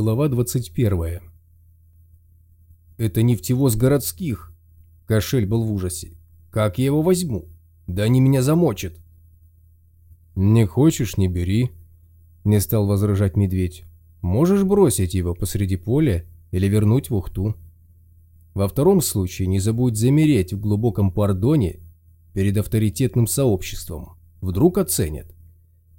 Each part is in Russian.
Глава 21. «Это нефтевоз городских!» Кошель был в ужасе. «Как я его возьму? Да они меня замочат!» «Не хочешь, не бери», — не стал возражать медведь. «Можешь бросить его посреди поля или вернуть в Ухту. Во втором случае не забудь замереть в глубоком пардоне перед авторитетным сообществом. Вдруг оценят.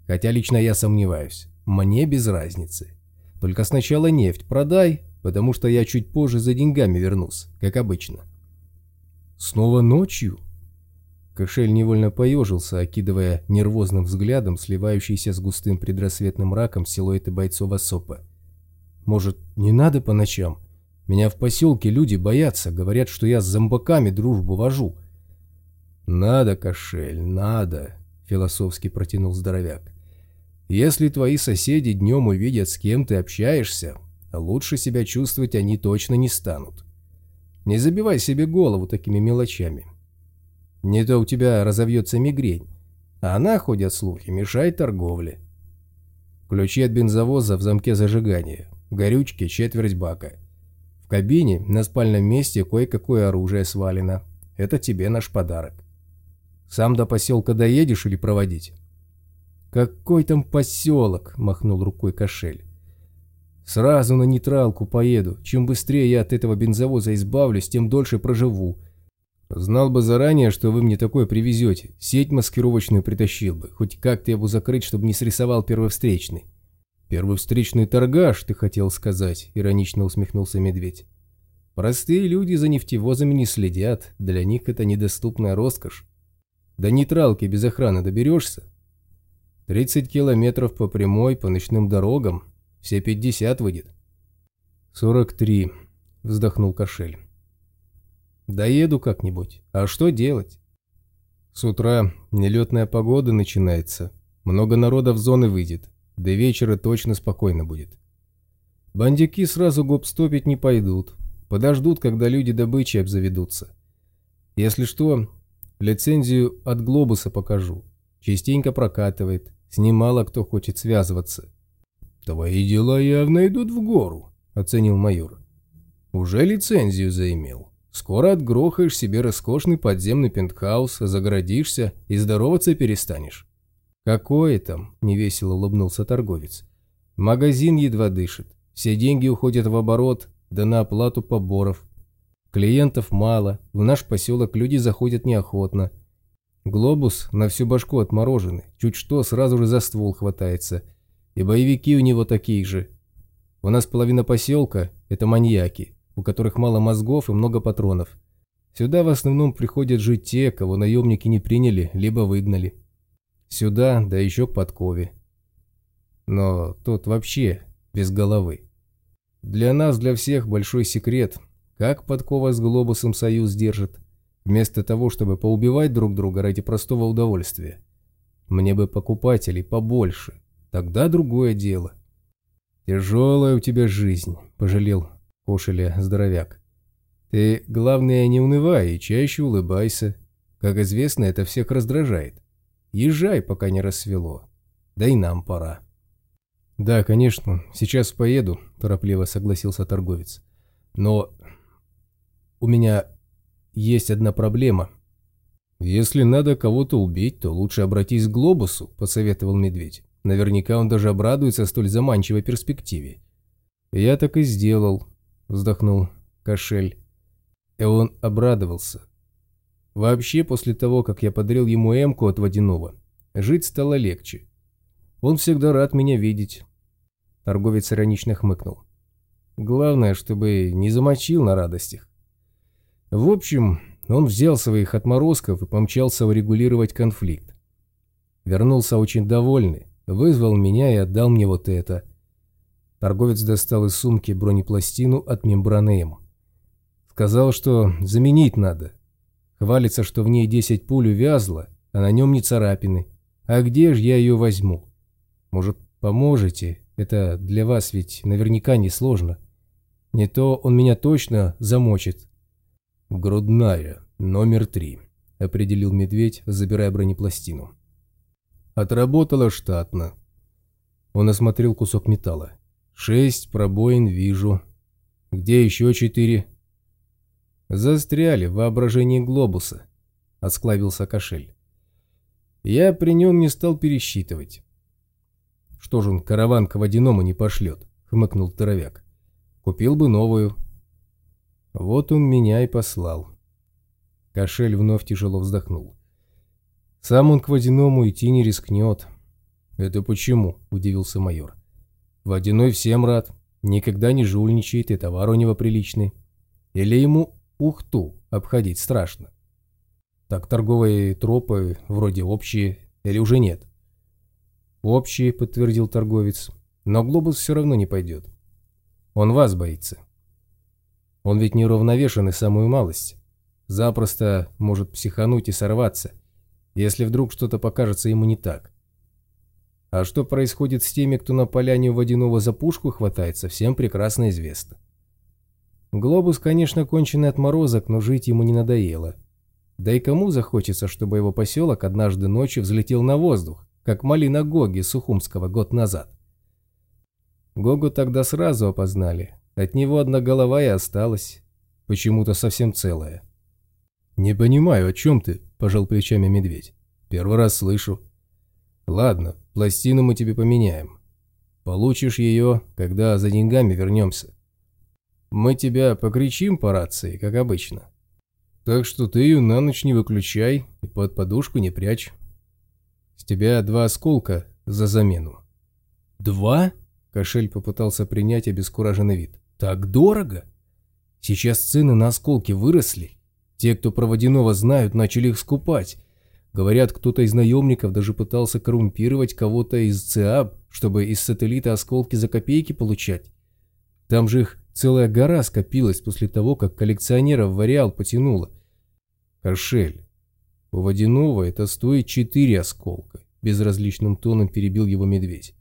Хотя лично я сомневаюсь. Мне без разницы. Только сначала нефть продай, потому что я чуть позже за деньгами вернусь, как обычно. Снова ночью? Кошель невольно поежился, окидывая нервозным взглядом сливающийся с густым предрассветным раком силуэты бойцов Осопа. Может, не надо по ночам? Меня в поселке люди боятся, говорят, что я с зомбаками дружбу вожу. Надо, Кошель, надо, философски протянул здоровяк. Если твои соседи днем увидят, с кем ты общаешься, лучше себя чувствовать они точно не станут. Не забивай себе голову такими мелочами. Не то у тебя разовьется мигрень, а она, ходят слухи, мешает торговле. Ключи от бензовоза в замке зажигания, горючки четверть бака. В кабине на спальном месте кое-какое оружие свалено. Это тебе наш подарок. Сам до поселка доедешь или проводить? «Какой там поселок?» – махнул рукой кошель. «Сразу на нейтралку поеду. Чем быстрее я от этого бензовоза избавлюсь, тем дольше проживу. Знал бы заранее, что вы мне такое привезете. Сеть маскировочную притащил бы. Хоть как-то его закрыть, чтобы не срисовал первый встречный». «Первый торгаш, ты хотел сказать», – иронично усмехнулся медведь. «Простые люди за нефтевозами не следят. Для них это недоступная роскошь. До нейтралки без охраны доберешься?» 30 километров по прямой, по ночным дорогам. Все 50 выйдет. 43, вздохнул Кошель. Доеду как-нибудь. А что делать? С утра нелетная погода начинается. Много народа в зоны выйдет. До вечера точно спокойно будет. Бандюки сразу гоп-стопить не пойдут. Подождут, когда люди добычи обзаведутся. Если что, лицензию от глобуса покажу. Частенько прокатывает. С ним мало кто хочет связываться. «Твои дела явно идут в гору», — оценил майор. «Уже лицензию заимел. Скоро отгрохаешь себе роскошный подземный пентхаус, загородишься и здороваться перестанешь». «Какое там?» – невесело улыбнулся торговец. «Магазин едва дышит. Все деньги уходят в оборот, да на оплату поборов. Клиентов мало, в наш поселок люди заходят неохотно. Глобус на всю башку отмороженный, чуть что сразу же за ствол хватается. И боевики у него такие же. У нас половина поселка – это маньяки, у которых мало мозгов и много патронов. Сюда в основном приходят жить те, кого наемники не приняли, либо выгнали. Сюда, да еще к подкове. Но тот вообще без головы. Для нас, для всех большой секрет, как подкова с глобусом союз держит – вместо того, чтобы поубивать друг друга ради простого удовольствия. Мне бы покупателей побольше, тогда другое дело. «Тяжелая у тебя жизнь», – пожалел Кошеля здоровяк. «Ты, главное, не унывай и чаще улыбайся. Как известно, это всех раздражает. Езжай, пока не рассвело. Да и нам пора». «Да, конечно, сейчас поеду», – торопливо согласился торговец. «Но у меня есть одна проблема. Если надо кого-то убить, то лучше обратись к Глобусу, посоветовал медведь. Наверняка он даже обрадуется столь заманчивой перспективе. Я так и сделал, вздохнул Кошель. И он обрадовался. Вообще, после того, как я подарил ему эмку от водяного, жить стало легче. Он всегда рад меня видеть. Торговец иронично хмыкнул. Главное, чтобы не замочил на радостях. В общем, он взял своих отморозков и помчался урегулировать конфликт. Вернулся очень довольный, вызвал меня и отдал мне вот это. Торговец достал из сумки бронепластину от мембраны М. Сказал, что заменить надо. Хвалится, что в ней 10 пуль увязло, а на нем не царапины. А где же я ее возьму? Может, поможете? Это для вас ведь наверняка не сложно. Не то он меня точно замочит, «Грудная, номер три», — определил медведь, забирая бронепластину. «Отработала штатно». Он осмотрел кусок металла. Шесть пробоин вижу. Где еще четыре? Застряли в воображении глобуса, осклавился кошель. Я при нем не стал пересчитывать. Что же он караван к водяному не пошлет, хмыкнул здоровяк. Купил бы новую. Вот он меня и послал. Кошель вновь тяжело вздохнул. Сам он к водяному идти не рискнет. Это почему? Удивился майор. Водяной всем рад, никогда не жульничает и товар у него приличный. Или ему ухту обходить страшно? Так торговые тропы вроде общие или уже нет? Общие, подтвердил торговец, но глобус все равно не пойдет. Он вас боится. Он ведь неуравновешен и самую малость. Запросто может психануть и сорваться, если вдруг что-то покажется ему не так. А что происходит с теми, кто на поляне водяного за пушку хватается, всем прекрасно известно. Глобус, конечно, конченый отморозок, но жить ему не надоело. Да и кому захочется, чтобы его поселок однажды ночью взлетел на воздух, как малина Гоги Сухумского год назад? Гогу тогда сразу опознали. От него одна голова и осталась. Почему-то совсем целая. «Не понимаю, о чем ты?» – пожал плечами медведь. «Первый раз слышу». «Ладно, пластину мы тебе поменяем. Получишь ее, когда за деньгами вернемся. Мы тебя покричим по рации, как обычно. Так что ты ее на ночь не выключай и под подушку не прячь. С тебя два осколка за замену». «Два?» – Кошель попытался принять обескураженный вид. «Так дорого? Сейчас цены на осколки выросли. Те, кто про водяного знают, начали их скупать». Говорят, кто-то из наемников даже пытался коррумпировать кого-то из ЦИАБ, чтобы из сателлита осколки за копейки получать. Там же их целая гора скопилась после того, как коллекционеров в ареал потянуло. Кошель. У водяного это стоит четыре осколка. Безразличным тоном перебил его медведь.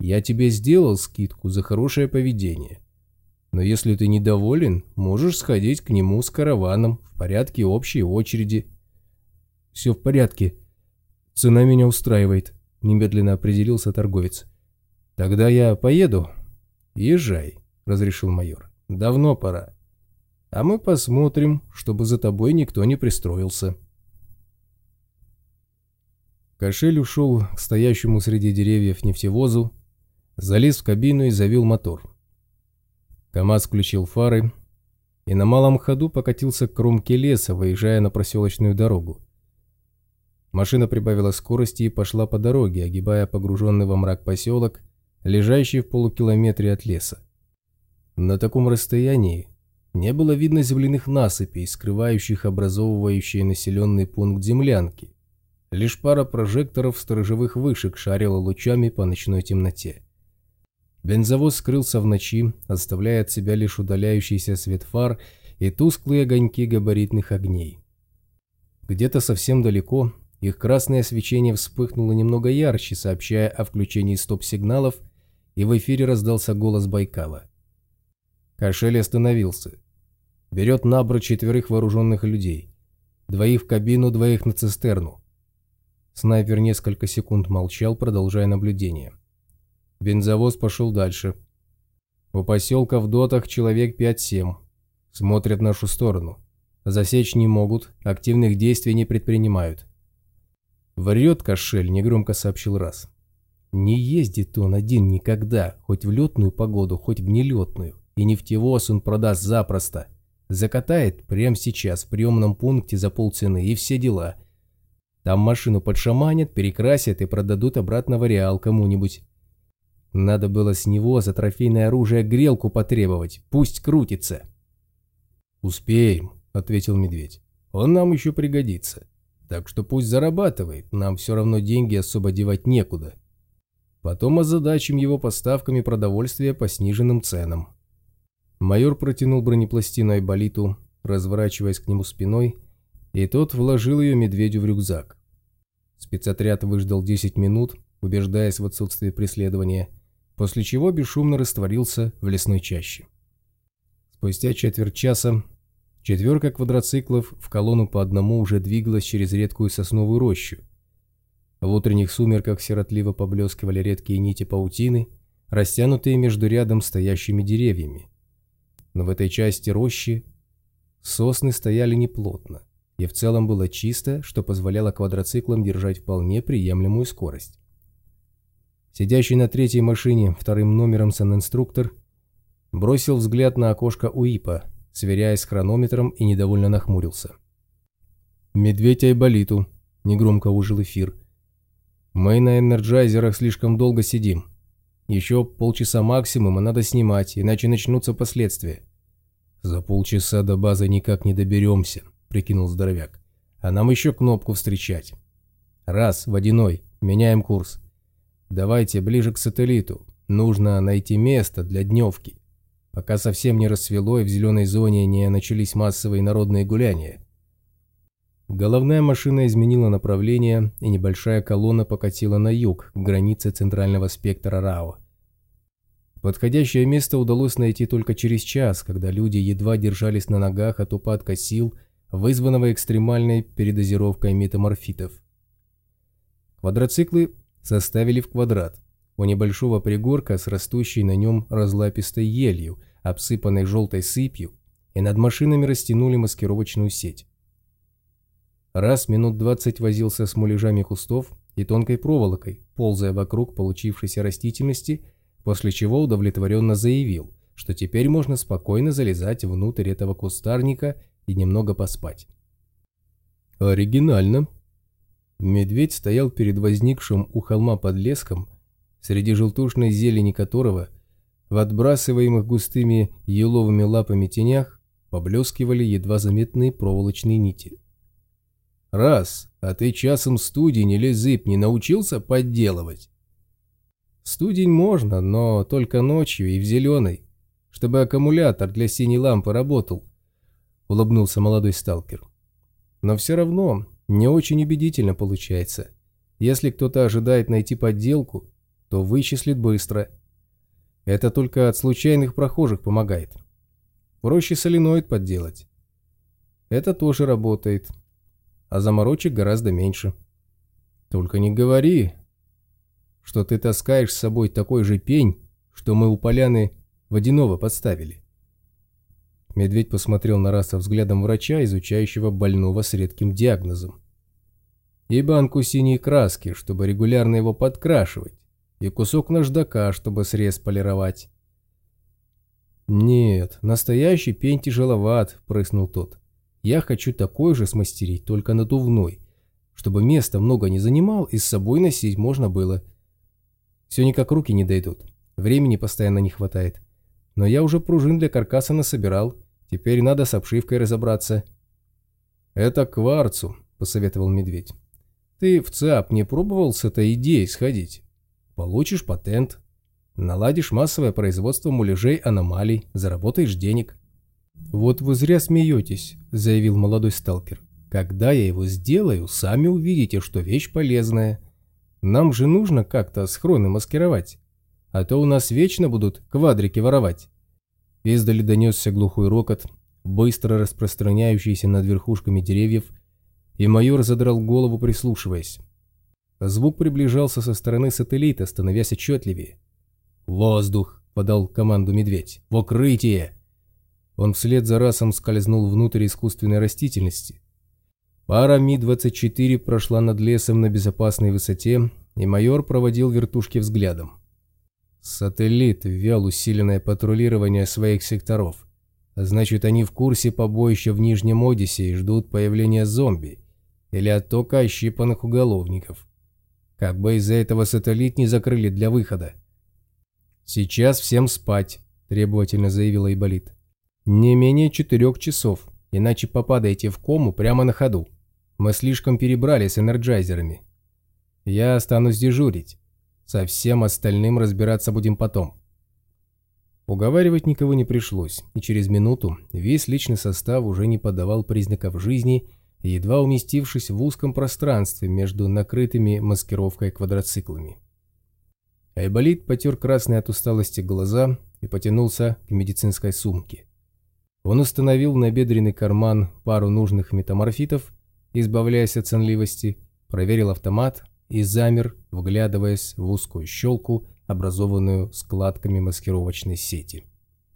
Я тебе сделал скидку за хорошее поведение. Но если ты недоволен, можешь сходить к нему с караваном в порядке общей очереди. «Все в порядке. Цена меня устраивает», — немедленно определился торговец. «Тогда я поеду?» «Езжай», — разрешил майор. «Давно пора. А мы посмотрим, чтобы за тобой никто не пристроился». Кошель ушел к стоящему среди деревьев нефтевозу, залез в кабину и завел мотор. КамАЗ включил фары и на малом ходу покатился к кромке леса, выезжая на проселочную дорогу. Машина прибавила скорости и пошла по дороге, огибая погруженный во мрак поселок, лежащий в полукилометре от леса. На таком расстоянии не было видно земляных насыпей, скрывающих образовывающие населенный пункт землянки. Лишь пара прожекторов сторожевых вышек шарила лучами по ночной темноте. Бензовоз скрылся в ночи, оставляя от себя лишь удаляющийся свет фар и тусклые огоньки габаритных огней. Где-то совсем далеко их красное свечение вспыхнуло немного ярче, сообщая о включении стоп-сигналов, и в эфире раздался голос Байкала. Кошель остановился. Берет набор четверых вооруженных людей. Двоих в кабину, двоих на цистерну. Снайпер несколько секунд молчал, продолжая наблюдение. Бензовоз пошел дальше. У поселка в дотах человек 5-7. Смотрят в нашу сторону. Засечь не могут, активных действий не предпринимают. «Врет кошель», — негромко сообщил раз. «Не ездит он один никогда, хоть в летную погоду, хоть в нелетную. И нефтевоз он продаст запросто. Закатает прямо сейчас в приемном пункте за полцены и все дела. Там машину подшаманят, перекрасят и продадут обратно в ареал кому-нибудь. Надо было с него за трофейное оружие грелку потребовать, пусть крутится». «Успеем», — ответил медведь. «Он нам еще пригодится». Так что пусть зарабатывает, нам все равно деньги особо девать некуда. Потом озадачим его поставками продовольствия по сниженным ценам. Майор протянул бронепластину Айболиту, разворачиваясь к нему спиной, и тот вложил ее медведю в рюкзак. Спецотряд выждал 10 минут, убеждаясь в отсутствии преследования, после чего бесшумно растворился в лесной чаще. Спустя четверть часа Четверка квадроциклов в колонну по одному уже двигалась через редкую сосновую рощу. В утренних сумерках сиротливо поблескивали редкие нити паутины, растянутые между рядом стоящими деревьями. Но в этой части рощи сосны стояли неплотно, и в целом было чисто, что позволяло квадроциклам держать вполне приемлемую скорость. Сидящий на третьей машине вторым номером сан-инструктор бросил взгляд на окошко УИПа, сверяясь с хронометром и недовольно нахмурился. «Медведь Айболиту», — негромко ужил эфир. «Мы на энерджайзерах слишком долго сидим. Еще полчаса максимум, а надо снимать, иначе начнутся последствия». «За полчаса до базы никак не доберемся», — прикинул здоровяк. «А нам еще кнопку встречать». «Раз, водяной, меняем курс». «Давайте ближе к сателлиту. Нужно найти место для дневки. Пока совсем не рассвело и в зеленой зоне не начались массовые народные гуляния, Головная машина изменила направление, и небольшая колонна покатила на юг, к границе центрального спектра РАО. Подходящее место удалось найти только через час, когда люди едва держались на ногах от упадка сил, вызванного экстремальной передозировкой метаморфитов. Квадроциклы составили в квадрат. У небольшого пригорка с растущей на нем разлапистой елью, обсыпанной желтой сыпью, и над машинами растянули маскировочную сеть. Раз минут двадцать возился с муляжами кустов и тонкой проволокой, ползая вокруг получившейся растительности, после чего удовлетворенно заявил, что теперь можно спокойно залезать внутрь этого кустарника и немного поспать. Оригинально. Медведь стоял перед возникшим у холма подлеском, среди желтушной зелени которого, в отбрасываемых густыми еловыми лапами тенях, поблескивали едва заметные проволочные нити. Раз, а ты часом студень или зыб не научился подделывать? Студень можно, но только ночью и в зеленой, чтобы аккумулятор для синей лампы работал, улыбнулся молодой сталкер. Но все равно не очень убедительно получается. Если кто-то ожидает найти подделку, то вычислит быстро. Это только от случайных прохожих помогает. Проще соленоид подделать. Это тоже работает, а заморочек гораздо меньше. Только не говори, что ты таскаешь с собой такой же пень, что мы у поляны водяного подставили. Медведь посмотрел на Раса взглядом врача, изучающего больного с редким диагнозом. И банку синей краски, чтобы регулярно его подкрашивать, и кусок наждака, чтобы срез полировать. «Нет, настоящий пень тяжеловат», — прыснул тот. Я хочу такой же смастерить, только надувной, чтобы места много не занимал и с собой носить можно было. Все никак руки не дойдут, времени постоянно не хватает. Но я уже пружин для каркаса насобирал, теперь надо с обшивкой разобраться. «Это кварцу», — посоветовал медведь. «Ты в ЦАП не пробовал с этой идеей сходить? Получишь патент, наладишь массовое производство муляжей аномалий, заработаешь денег». «Вот вы зря смеетесь», — заявил молодой сталкер. «Когда я его сделаю, сами увидите, что вещь полезная. Нам же нужно как-то схроны маскировать, а то у нас вечно будут квадрики воровать». Издали донесся глухой рокот, быстро распространяющийся над верхушками деревьев, и майор задрал голову, прислушиваясь. Звук приближался со стороны сателлита, становясь отчетливее. «Воздух!» — подал команду медведь. «В укрытие!» Он вслед за расом скользнул внутрь искусственной растительности. Пара Ми-24 прошла над лесом на безопасной высоте, и майор проводил вертушки взглядом. Сателлит ввел усиленное патрулирование своих секторов. Значит, они в курсе побоища в Нижнем Одиссе и ждут появления зомби или оттока ощипанных уголовников. Как бы из-за этого сателлит не закрыли для выхода. «Сейчас всем спать», – требовательно заявил Айболит. Не менее четырех часов, иначе попадаете в кому прямо на ходу. Мы слишком перебрали с энерджайзерами. Я останусь дежурить. Со всем остальным разбираться будем потом. Уговаривать никого не пришлось, и через минуту весь личный состав уже не подавал признаков жизни, едва уместившись в узком пространстве между накрытыми маскировкой квадроциклами. Айболит потер красные от усталости глаза и потянулся к медицинской сумке. Он установил на бедренный карман пару нужных метаморфитов, избавляясь от сонливости, проверил автомат и замер, вглядываясь в узкую щелку образованную складками маскировочной сети.